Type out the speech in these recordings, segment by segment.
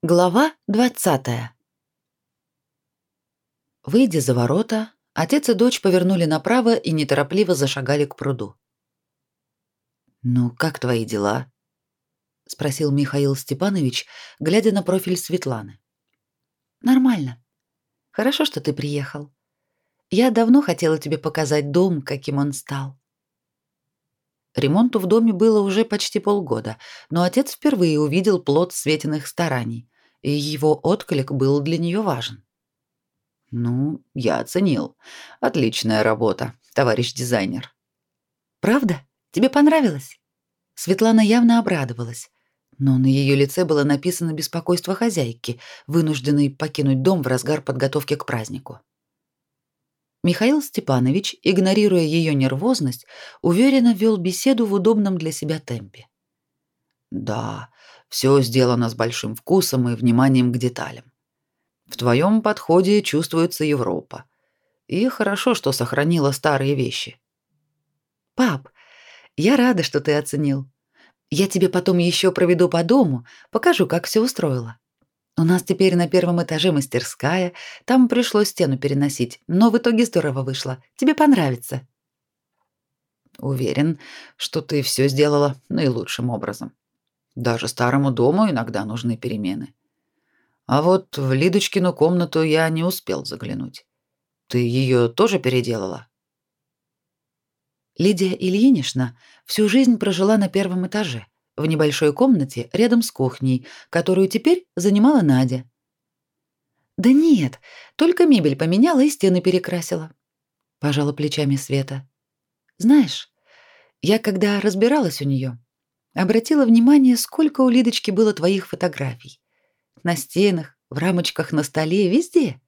Глава 20. Выйдя за ворота, отец и дочь повернули направо и неторопливо зашагали к пруду. «Ну, как твои дела?» — спросил Михаил Степанович, глядя на профиль Светланы. «Нормально. Хорошо, что ты приехал. Я давно хотела тебе показать дом, каким он стал. Ремонту в доме было уже почти полгода, но отец впервые увидел плод Светиных стараний, и его отклик был для нее важен. «Ну, я оценил. Отличная работа, товарищ дизайнер». «Правда? Тебе понравилось?» Светлана явно обрадовалась, но на ее лице было написано беспокойство хозяйки, вынужденной покинуть дом в разгар подготовки к празднику. Михаил Степанович, игнорируя ее нервозность, уверенно вел беседу в удобном для себя темпе. Да, все сделано с большим вкусом и вниманием к деталям. В твоем подходе чувствуется Европа. И хорошо, что сохранила старые вещи. Пап, я рада, что ты оценил. Я тебе потом еще проведу по дому, покажу, как все устроила. У нас теперь на первом этаже мастерская, там пришлось стену переносить, но в итоге здорово вышло. Тебе понравится. Уверен, что ты все сделала наилучшим образом. Даже старому дому иногда нужны перемены. А вот в Лидочкину комнату я не успел заглянуть. Ты ее тоже переделала? Лидия Ильинична всю жизнь прожила на первом этаже в небольшой комнате рядом с кухней, которую теперь занимала Надя. Да нет, только мебель поменяла и стены перекрасила, пожала плечами Света. Знаешь, я когда разбиралась у нее, обратила внимание, сколько у Лидочки было твоих фотографий. На стенах, в рамочках на столе, везде.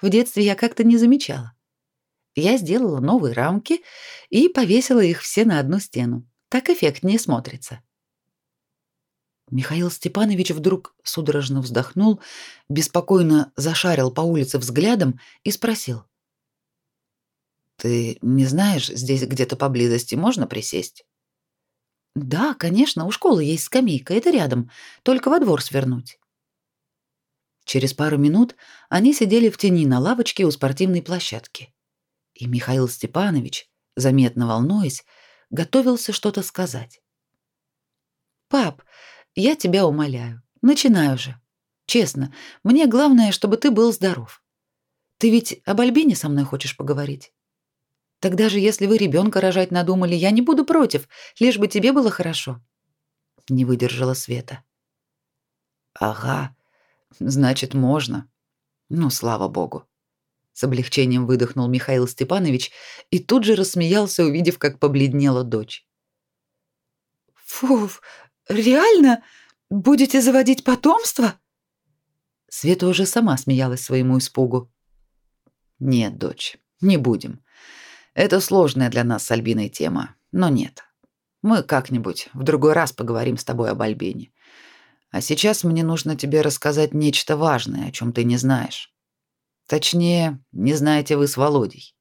В детстве я как-то не замечала. Я сделала новые рамки и повесила их все на одну стену. Так эффектнее смотрится. Михаил Степанович вдруг судорожно вздохнул, беспокойно зашарил по улице взглядом и спросил: "Ты не знаешь, здесь где-то поблизости можно присесть?" "Да, конечно, у школы есть скамейка, это рядом, только во двор свернуть". Через пару минут они сидели в тени на лавочке у спортивной площадки. И Михаил Степанович, заметно волнуясь, готовился что-то сказать. «Пап, я тебя умоляю, начинай уже. Честно, мне главное, чтобы ты был здоров. Ты ведь об Альбине со мной хочешь поговорить? Тогда же, если вы ребенка рожать надумали, я не буду против, лишь бы тебе было хорошо. Не выдержала Света. Ага, значит, можно. Ну, слава богу. С облегчением выдохнул Михаил Степанович и тут же рассмеялся, увидев, как побледнела дочь. Фу, Реально? Будете заводить потомство? Света уже сама смеялась своему испугу. Нет, дочь, не будем. Это сложная для нас с Альбиной тема, но нет. Мы как-нибудь в другой раз поговорим с тобой об Альбине. А сейчас мне нужно тебе рассказать нечто важное, о чем ты не знаешь. Точнее, не знаете вы с Володей.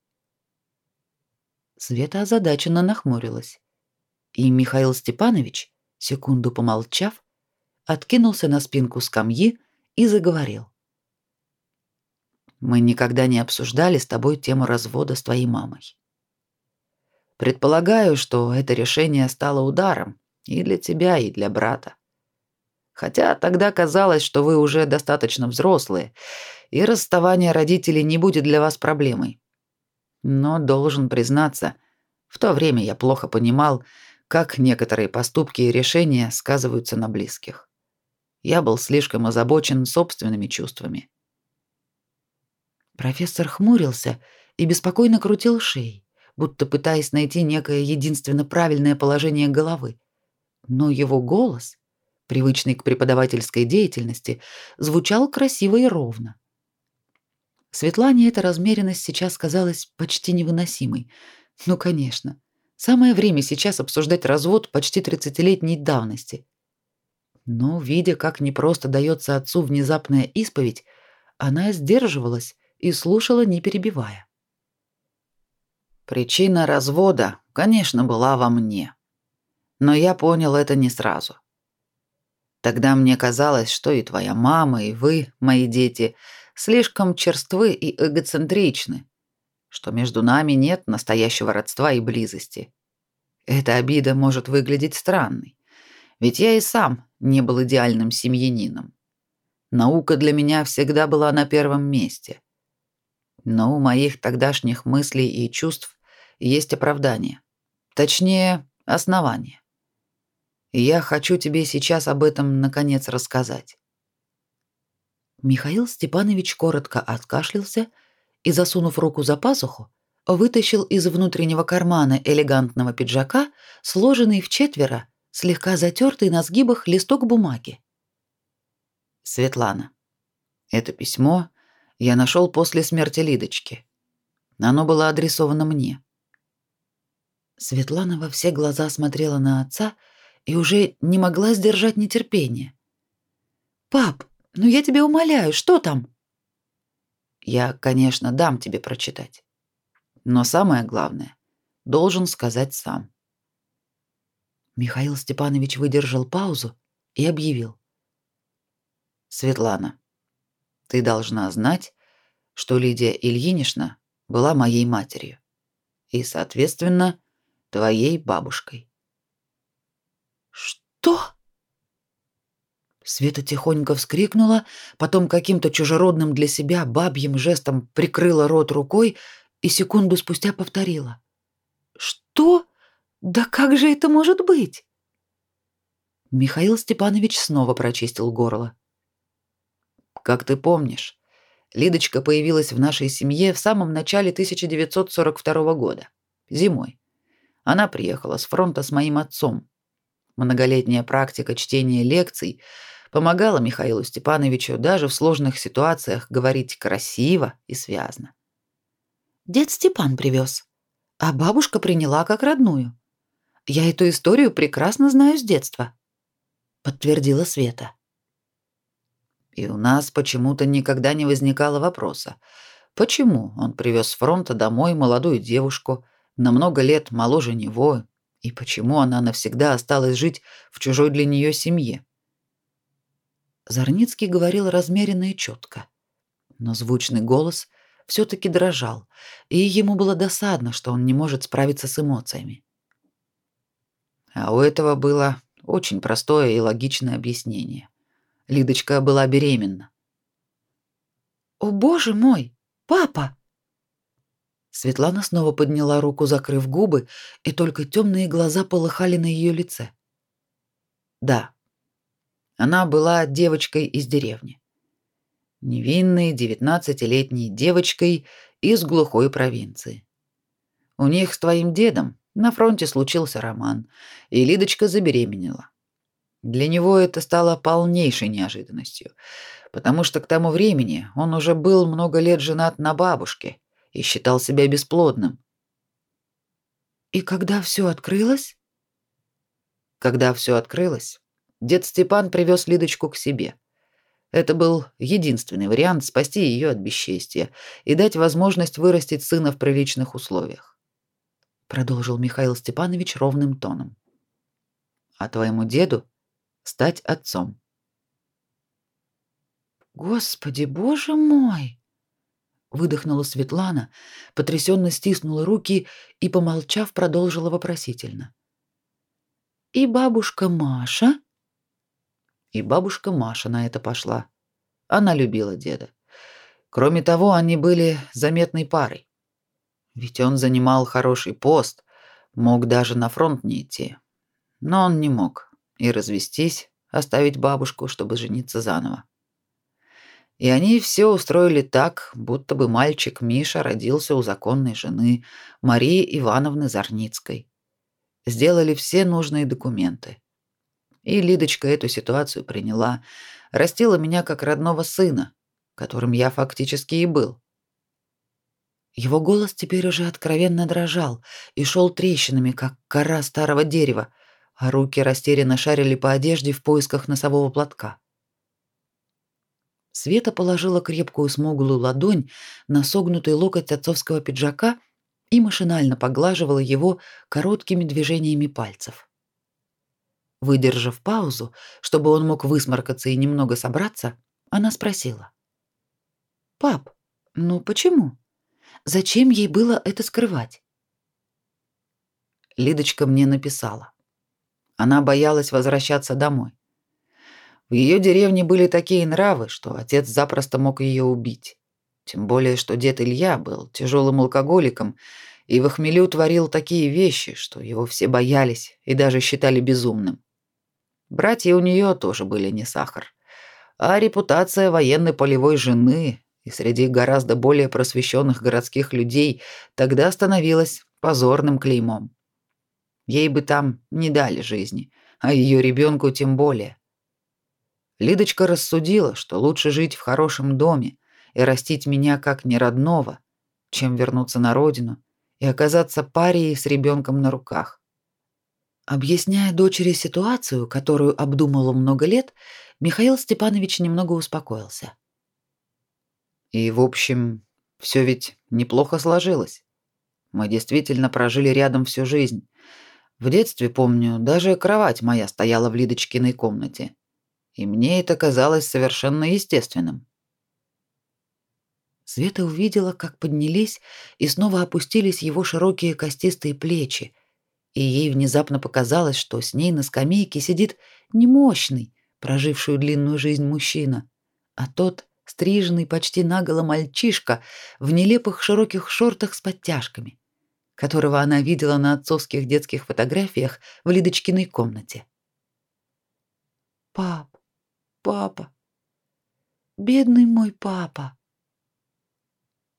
Света озадаченно нахмурилась. И Михаил Степанович секунду помолчав, откинулся на спинку скамьи и заговорил. Мы никогда не обсуждали с тобой тему развода с твоей мамой. Предполагаю, что это решение стало ударом и для тебя, и для брата. Хотя тогда казалось, что вы уже достаточно взрослые, и расставание родителей не будет для вас проблемой. Но должен признаться, в то время я плохо понимал, как некоторые поступки и решения сказываются на близких. Я был слишком озабочен собственными чувствами. Профессор хмурился и беспокойно крутил шеей, будто пытаясь найти некое единственно правильное положение головы. Но его голос, привычный к преподавательской деятельности, звучал красиво и ровно. Светлане эта размеренность сейчас казалась почти невыносимой. Ну, конечно. Самое время сейчас обсуждать развод почти тридцатилетней давности. Но, видя, как непросто дается отцу внезапная исповедь, она сдерживалась и слушала, не перебивая. Причина развода, конечно, была во мне. Но я понял это не сразу. Тогда мне казалось, что и твоя мама, и вы, мои дети, слишком черствы и эгоцентричны, что между нами нет настоящего родства и близости. Эта обида может выглядеть странной, ведь я и сам не был идеальным семьянином. Наука для меня всегда была на первом месте. Но у моих тогдашних мыслей и чувств есть оправдание. Точнее, основание. Я хочу тебе сейчас об этом наконец рассказать. Михаил Степанович коротко откашлялся и, засунув руку за пазуху, вытащил из внутреннего кармана элегантного пиджака сложенный в четверо, слегка затертый на сгибах листок бумаги. Светлана. Это письмо я нашел после смерти Лидочки. Оно было адресовано мне. Светлана во все глаза смотрела на отца и уже не могла сдержать нетерпения. «Пап, ну я тебя умоляю, что там?» «Я, конечно, дам тебе прочитать. Но самое главное, должен сказать сам». Михаил Степанович выдержал паузу и объявил. Светлана, ты должна знать, что Лидия Ильинична была моей матерью и, соответственно, твоей бабушкой. Что? Света тихонько вскрикнула, потом каким-то чужеродным для себя бабьим жестом прикрыла рот рукой и секунду спустя повторила: "Что? Да как же это может быть?" Михаил Степанович снова прочистил горло. Как ты помнишь, Лидочка появилась в нашей семье в самом начале 1942 года, зимой. Она приехала с фронта с моим отцом. Многолетняя практика чтения лекций помогала Михаилу Степановичу даже в сложных ситуациях говорить красиво и связно. Дед Степан привез, а бабушка приняла как родную. Я эту историю прекрасно знаю с детства, подтвердила Света. И у нас почему-то никогда не возникало вопроса, почему он привез с фронта домой молодую девушку, на много лет моложе него, и почему она навсегда осталась жить в чужой для нее семье. Зарницкий говорил размеренно и четко, но звучный голос все таки дрожал, и ему было досадно, что он не может справиться с эмоциями. А у этого было очень простое и логичное объяснение. Лидочка была беременна. О, боже мой, папа! Светлана снова подняла руку, закрыв губы, и только темные глаза полыхали на ее лице. Да. Она была девочкой из деревни. Невинной девятнадцатилетней девочкой из глухой провинции. У них с твоим дедом на фронте случился роман, и Лидочка забеременела. Для него это стало полнейшей неожиданностью, потому что к тому времени он уже был много лет женат на бабушке и считал себя бесплодным. И когда все открылось? Когда все открылось, дед Степан привез Лидочку к себе. Это был единственный вариант спасти ее от бесчестия и дать возможность вырастить сына в приличных условиях. Продолжил Михаил Степанович ровным тоном. А твоему деду стать отцом. Господи, боже мой, выдохнула Светлана, потрясенно стиснула руки и, помолчав, продолжила вопросительно. И бабушка Маша? И бабушка Маша на это пошла. Она любила деда. Кроме того, они были заметной парой. Ведь он занимал хороший пост, мог даже на фронт не идти. Но он не мог и развестись, оставить бабушку, чтобы жениться заново. И они все устроили так, будто бы мальчик Миша родился у законной жены Марии Ивановны Зарницкой. Сделали все нужные документы. И Лидочка эту ситуацию приняла, растила меня как родного сына, которым я фактически и был. Его голос теперь уже откровенно дрожал и шел трещинами, как кора старого дерева, а руки растерянно шарили по одежде в поисках носового платка. Света положила крепкую смуглую ладонь на согнутый локоть отцовского пиджака и машинально поглаживала его короткими движениями пальцев. Выдержав паузу, чтобы он мог высморкаться и немного собраться, она спросила. «Пап, ну почему? Зачем ей было это скрывать?» Лидочка мне написала. Она боялась возвращаться домой. В ее деревне были такие нравы, что отец запросто мог ее убить. Тем более, что дед Илья был тяжелым алкоголиком и в хмелю творил такие вещи, что его все боялись и даже считали безумным. Братья у нее тоже были не сахар. А репутация военной полевой жены и среди гораздо более просвещенных городских людей тогда становилась позорным клеймом. Ей бы там не дали жизни, а ее ребенку тем более. Лидочка рассудила, что лучше жить в хорошем доме и растить меня как неродного, чем вернуться на родину и оказаться парией с ребенком на руках. Объясняя дочери ситуацию, которую обдумывал много лет, Михаил Степанович немного успокоился. И, в общем, все ведь неплохо сложилось. Мы действительно прожили рядом всю жизнь. В детстве, помню, даже кровать моя стояла в Лидочкиной комнате. И мне это казалось совершенно естественным. Света увидела, как поднялись и снова опустились его широкие костистые плечи, и ей внезапно показалось, что с ней на скамейке сидит не мощный, проживший длинную жизнь мужчина, а тот стриженный почти наголо мальчишка в нелепых широких шортах с подтяжками, которого она видела на отцовских детских фотографиях в Лидочкиной комнате. «Пап, папа, бедный мой папа!»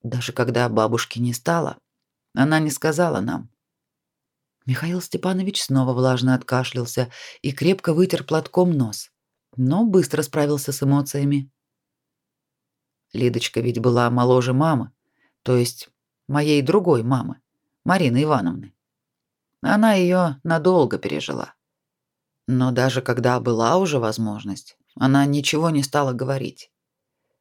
Даже когда бабушки не стало, она не сказала нам, Михаил Степанович снова влажно откашлялся и крепко вытер платком нос, но быстро справился с эмоциями. Лидочка ведь была моложе мамы, то есть моей другой мамы, Марины Ивановны. Она ее надолго пережила. Но даже когда была уже возможность, она ничего не стала говорить.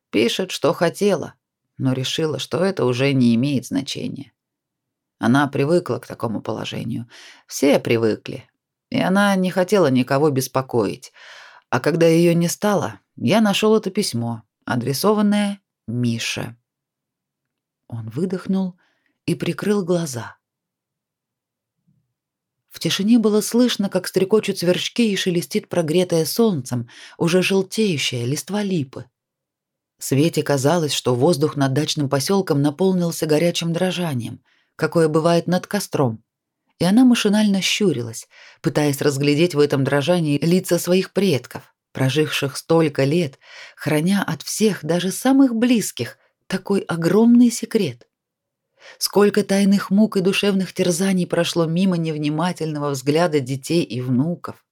Пишет, что хотела, но решила, что это уже не имеет значения. Она привыкла к такому положению. Все привыкли. И она не хотела никого беспокоить. А когда ее не стало, я нашел это письмо, адресованное Мише. Он выдохнул и прикрыл глаза. В тишине было слышно, как стрекочут сверчки и шелестит прогретая солнцем, уже желтеющая листва липы. Свете казалось, что воздух над дачным поселком наполнился горячим дрожанием, какое бывает над костром, и она машинально щурилась, пытаясь разглядеть в этом дрожании лица своих предков, проживших столько лет, храня от всех, даже самых близких, такой огромный секрет. Сколько тайных мук и душевных терзаний прошло мимо невнимательного взгляда детей и внуков.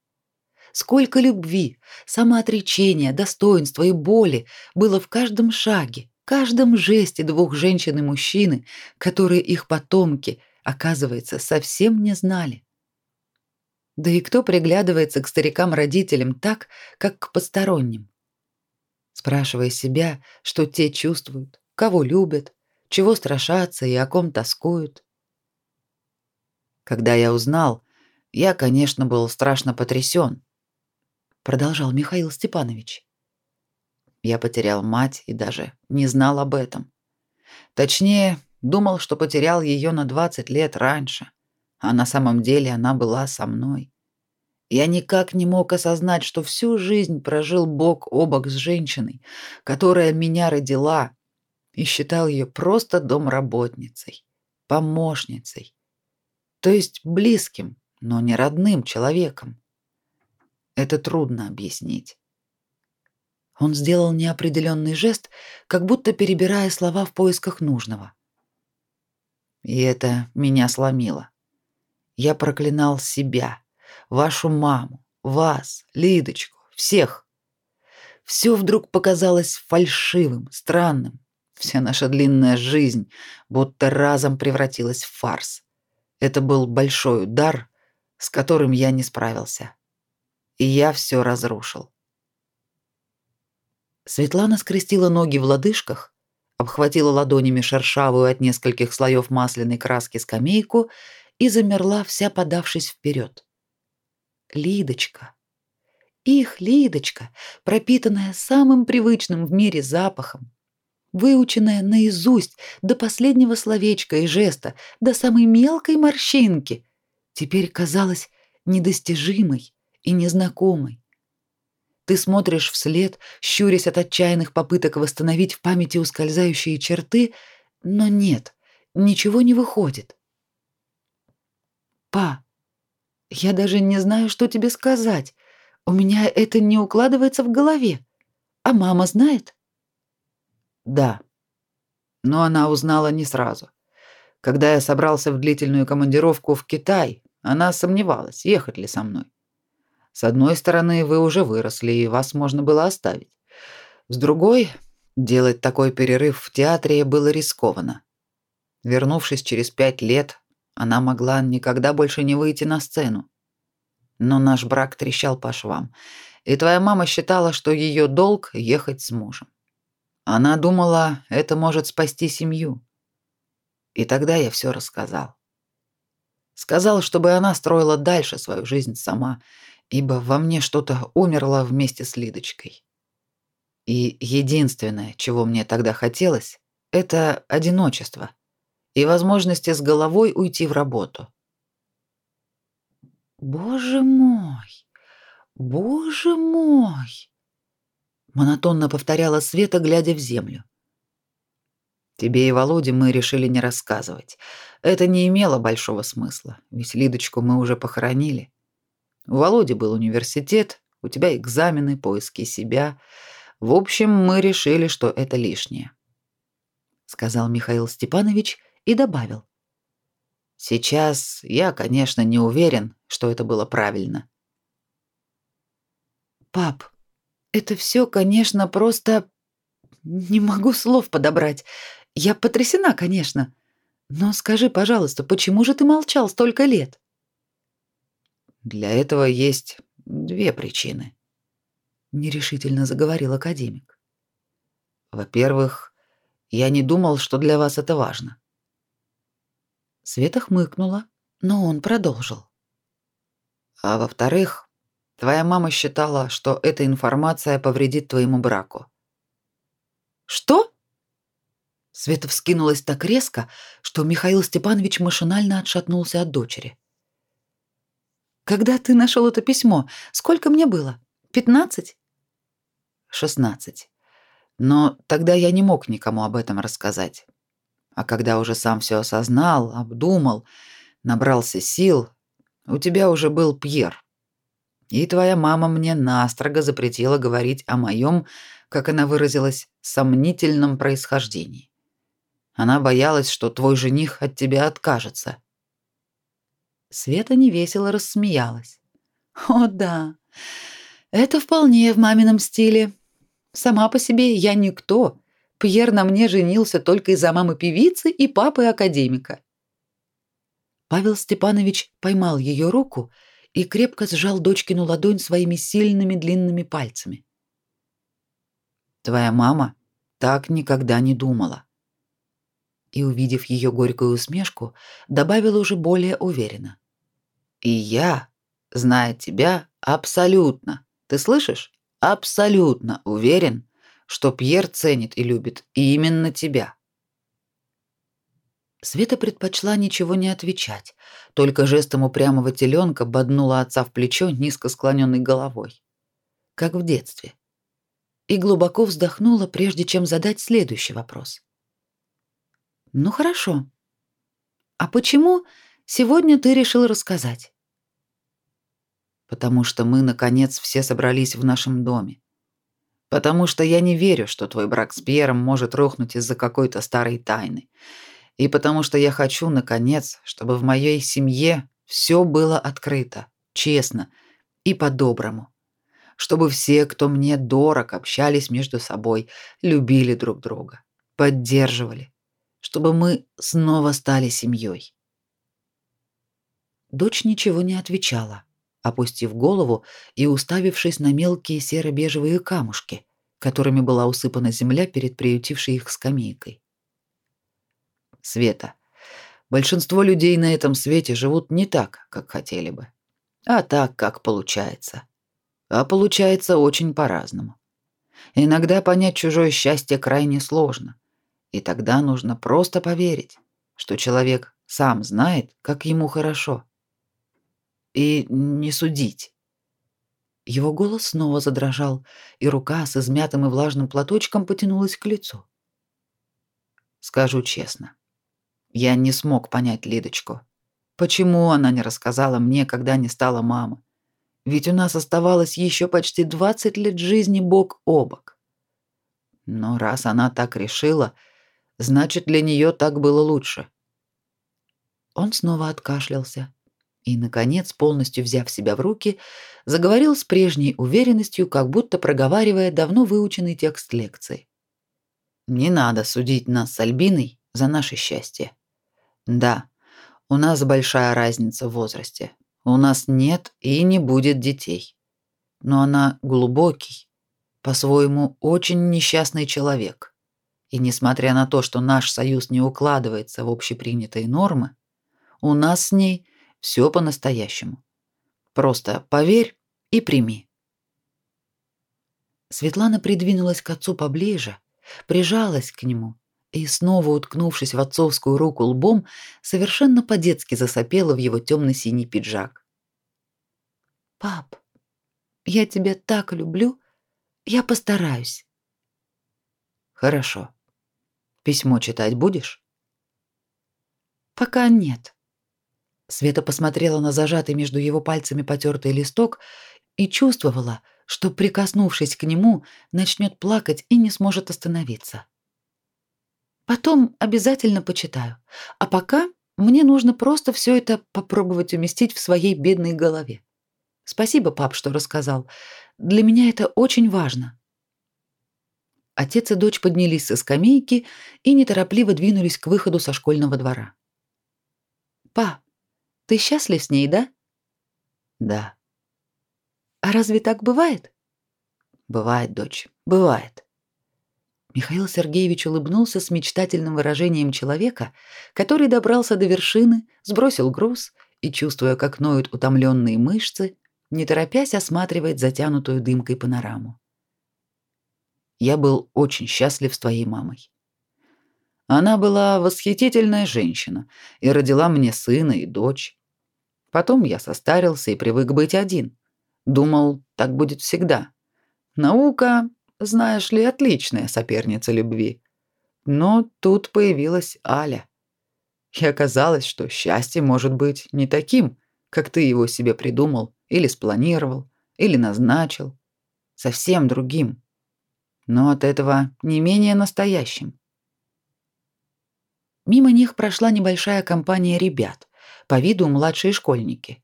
Сколько любви, самоотречения, достоинства и боли было в каждом шаге, каждом жесте двух женщин и мужчины, которые их потомки, оказывается, совсем не знали. Да и кто приглядывается к старикам-родителям так, как к посторонним? Спрашивая себя, что те чувствуют, кого любят, чего страшатся и о ком тоскуют. Когда я узнал, я, конечно, был страшно потрясен, продолжал Михаил Степанович. Я потерял мать и даже не знал об этом. Точнее, думал, что потерял ее на 20 лет раньше, а на самом деле она была со мной. Я никак не мог осознать, что всю жизнь прожил бок о бок с женщиной, которая меня родила, и считал ее просто домработницей, помощницей, то есть близким, но не родным человеком. Это трудно объяснить. Он сделал неопределенный жест, как будто перебирая слова в поисках нужного. И это меня сломило. Я проклинал себя, вашу маму, вас, Лидочку, всех. Все вдруг показалось фальшивым, странным. Вся наша длинная жизнь будто разом превратилась в фарс. Это был большой удар, с которым я не справился. И я все разрушил. Светлана скрестила ноги в лодыжках, обхватила ладонями шершавую от нескольких слоев масляной краски скамейку и замерла, вся подавшись вперед. Лидочка, Их Лидочка, пропитанная самым привычным в мире запахом, выученная наизусть до последнего словечка и жеста, до самой мелкой морщинки, теперь казалась недостижимой и незнакомой. Ты смотришь вслед, щурясь от отчаянных попыток восстановить в памяти ускользающие черты, но нет, ничего не выходит. Па, я даже не знаю, что тебе сказать. У меня это не укладывается в голове. А мама знает? Да. Но она узнала не сразу. Когда я собрался в длительную командировку в Китай, она сомневалась, ехать ли со мной. С одной стороны, вы уже выросли, и вас можно было оставить. С другой, делать такой перерыв в театре было рискованно. Вернувшись через пять лет, она могла никогда больше не выйти на сцену. Но наш брак трещал по швам, и твоя мама считала, что ее долг ехать с мужем. Она думала, это может спасти семью. И тогда я все рассказал. Сказал, чтобы она строила дальше свою жизнь сама, ибо во мне что-то умерло вместе с Лидочкой. И единственное, чего мне тогда хотелось, это одиночество и возможности с головой уйти в работу. Боже мой. Боже мой монотонно повторяла Света, глядя в землю. Тебе и Володе мы решили не рассказывать. Это не имело большого смысла, ведь Лидочку мы уже похоронили. У Володи был университет, у тебя экзамены, поиски себя. В общем, мы решили, что это лишнее, сказал Михаил Степанович и добавил: Сейчас я, конечно, не уверен, что это было правильно. Пап, это все, конечно, просто... Не могу слов подобрать. Я потрясена, конечно. Но скажи, пожалуйста, почему же ты молчал столько лет? Для этого есть две причины. Нерешительно заговорил академик. Во-первых, я не думал, что для вас это важно. Света хмыкнула, но он продолжил. А во-вторых, Твоя мама считала, что эта информация повредит твоему браку. Что? Света вскинулась так резко, что Михаил Степанович машинально отшатнулся от дочери. Когда ты нашел это письмо, сколько мне было? Пятнадцать? Шестнадцать. Но тогда я не мог никому об этом рассказать. А когда уже сам все осознал, обдумал, набрался сил, у тебя уже был Пьер. И твоя мама мне настрого запретила говорить о моем, как она выразилась, сомнительном происхождении. Она боялась, что твой жених от тебя откажется. Света невесело рассмеялась. О, да. Это вполне в мамином стиле. Сама по себе я никто. Пьер на мне женился только из-за мамы певицы и папы академика. Павел Степанович поймал ее руку и крепко сжал дочкину ладонь своими сильными длинными пальцами. Твоя мама так никогда не думала. И увидев ее горькую усмешку, добавила уже более уверенно: "И я, зная тебя, абсолютно, ты слышишь? Абсолютно уверен, что Пьер ценит и любит именно тебя". Света предпочла ничего не отвечать, только жестом упрямого теленка боднула отца в плечо низко склоненной головой, как в детстве. И глубоко вздохнула, прежде чем задать следующий вопрос. Ну хорошо. А почему сегодня ты решил рассказать? Потому что мы наконец все собрались в нашем доме. Потому что я не верю, что твой брак с Пьером может рухнуть из-за какой-то старой тайны и потому что я хочу, наконец, чтобы в моей семье все было открыто, честно и по-доброму. Чтобы все, кто мне дорог, общались между собой, любили друг друга, поддерживали. Чтобы мы снова стали семьей. Дочь ничего не отвечала, опустив голову и уставившись на мелкие серо-бежевые камушки, которыми была усыпана земля перед приютившей их скамейкой. Света. Большинство людей на этом свете живут не так, как хотели бы, а так, как получается. А получается очень по-разному. Иногда понять чужое счастье крайне сложно, и тогда нужно просто поверить, что человек сам знает, как ему хорошо. И не судить. Его голос снова задрожал, и рука с измятым и влажным платочком потянулась к лицу. Скажу честно, я не смог понять Лидочку. Почему она не рассказала мне, когда не стала мама? Ведь у нас оставалось еще почти 20 лет жизни бок о бок. Но раз она так решила, значит, для нее так было лучше. Он снова откашлялся и, наконец, полностью взяв себя в руки, заговорил с прежней уверенностью, как будто проговаривая давно выученный текст лекции. «Не надо судить нас с Альбиной за наше счастье. Да, у нас большая разница в возрасте. У нас нет и не будет детей. Но она глубокий, по-своему очень несчастный человек. И несмотря на то, что наш союз не укладывается в общепринятые нормы, у нас с ней все по-настоящему. Просто поверь и прими. Светлана придвинулась к отцу поближе, прижалась к нему и снова уткнувшись в отцовскую руку лбом, совершенно по-детски засопела в его темно синий пиджак. Пап, я тебя так люблю, я постараюсь. Хорошо. Письмо читать будешь? Пока нет. Света посмотрела на зажатый между его пальцами потертый листок и чувствовала, что, прикоснувшись к нему, начнет плакать и не сможет остановиться. Потом обязательно почитаю. А пока мне нужно просто все это попробовать уместить в своей бедной голове. Спасибо, пап, что рассказал. Для меня это очень важно. Отец и дочь поднялись со скамейки и неторопливо двинулись к выходу со школьного двора. Па, ты счастлив с ней, да? Да. А разве так бывает? Бывает, дочь, бывает. Михаил Сергеевич улыбнулся с мечтательным выражением человека, который добрался до вершины, сбросил груз и, чувствуя, как ноют утомленные мышцы, не торопясь осматривает затянутую дымкой панораму. Я был очень счастлив с твоей мамой. Она была восхитительная женщина и родила мне сына и дочь. Потом я состарился и привык быть один. Думал, так будет всегда. Наука, знаешь ли, отличная соперница любви. Но тут появилась Аля. И оказалось, что счастье может быть не таким, как ты его себе придумал или спланировал, или назначил. Совсем другим. Но от этого не менее настоящим. Мимо них прошла небольшая компания ребят по виду младшие школьники.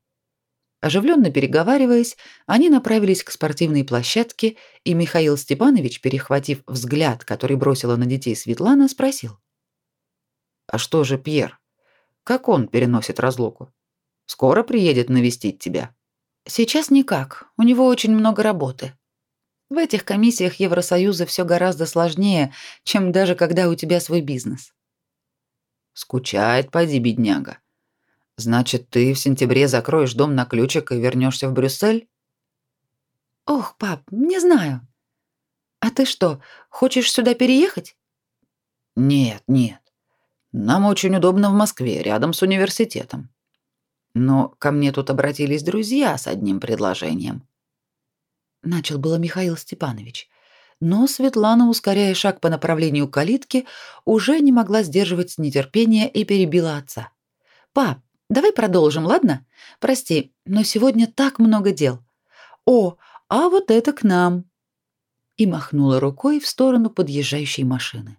Оживленно переговариваясь, они направились к спортивной площадке, и Михаил Степанович, перехватив взгляд, который бросила на детей Светлана, спросил: "А что же Пьер? Как он переносит разлуку? Скоро приедет навестить тебя?" "Сейчас никак. У него очень много работы. В этих комиссиях Евросоюза все гораздо сложнее, чем даже когда у тебя свой бизнес." "Скучает, поди, бедняга. Значит, ты в сентябре закроешь дом на ключик и вернешься в Брюссель? Ох, пап, не знаю. А ты что, хочешь сюда переехать? Нет, нет. Нам очень удобно в Москве, рядом с университетом. Но ко мне тут обратились друзья с одним предложением. Начал было Михаил Степанович, но Светлана, ускоряя шаг по направлению к калитке, уже не могла сдерживать нетерпения и перебила отца. Пап, Давай продолжим, ладно? Прости, но сегодня так много дел. О, а вот это к нам. И махнула рукой в сторону подъезжающей машины.